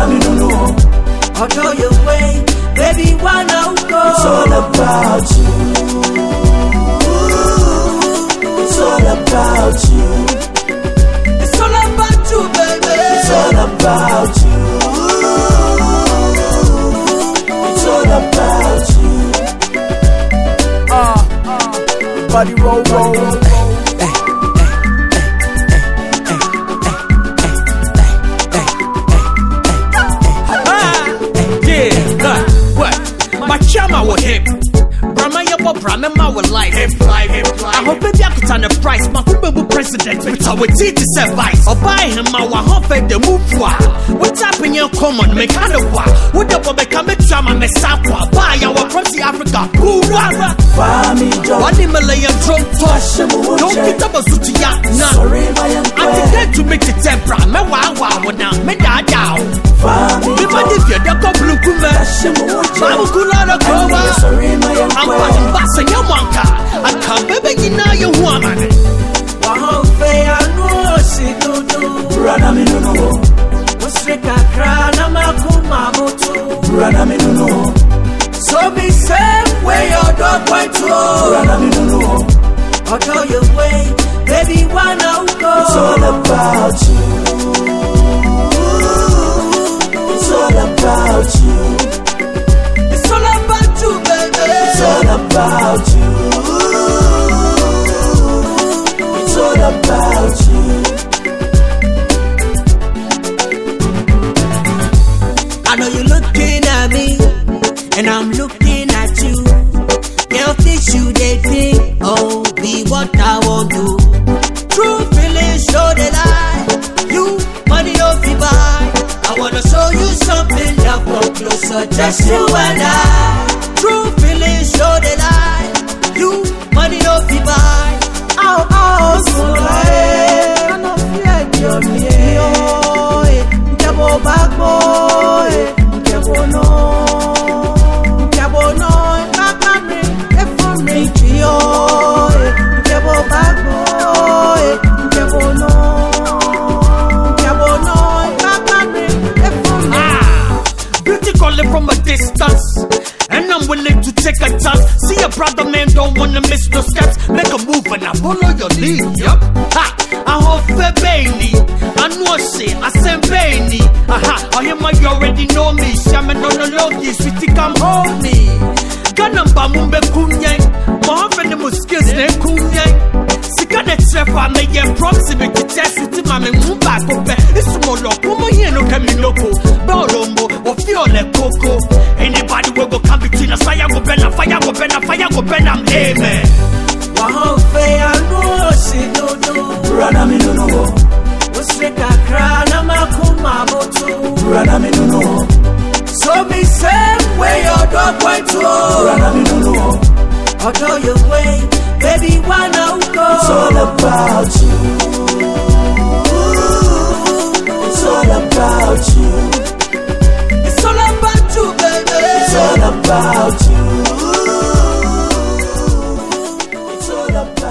dog point to Rana mi no no. Although you way, baby, wanna go. It's all about you. Chama will hip. Brahma yabo Brahma ma will life. Hip life, hip life. I hope baby I could turn the price. My kumbu president. But I would teach this advice. Or buy him my wa hope the move wa. What's up in your common? Make kind of wa. What the boy become a chama me sapwa. Buy our from the Africa. Who rara? Fami John. One million drum toss. Fashion mo Don't check. get up a suit ya. Nah. Sorry, my young I think that to make it tempera. Me wa wa now. Me da down. Fami Me ma John. di fi da ko blue kume. Fashion mo check. Babu kula da kowa. Sorry, my young Ampa mbasa ya mwanka. Aka bebe gina ya huwa mane. Wahomfe ya no si dudu. Rana mi no no. Krana makuma mutu. Rana mi no no. So be same way your dog point to. Rana mi no no. Although you way, baby, wanna go. It's all about you. It's all about you. Looking at you. This you they think, oh, be what I want to. True feelings show that I, you, money don't be buy. I wanna show you something that come closer, just you and I. calling from a distance. And I'm willing to take a chance. See a brother man don't wanna miss no steps. Make a move and I follow your lead. Yup. Ha. I hope for Bailey. I know shit. I send Bailey. Aha. I hear my you already know me. Shaman on the low go burn, fire go burn. Amen. Wahomfe ya no si dudu. Rana mi no. Usrika krana makuma mutu. Rana mi no. So me same way your point to. Rana mi no no. Although you way, baby, wanna go. It's all about you. It's all about you. all up.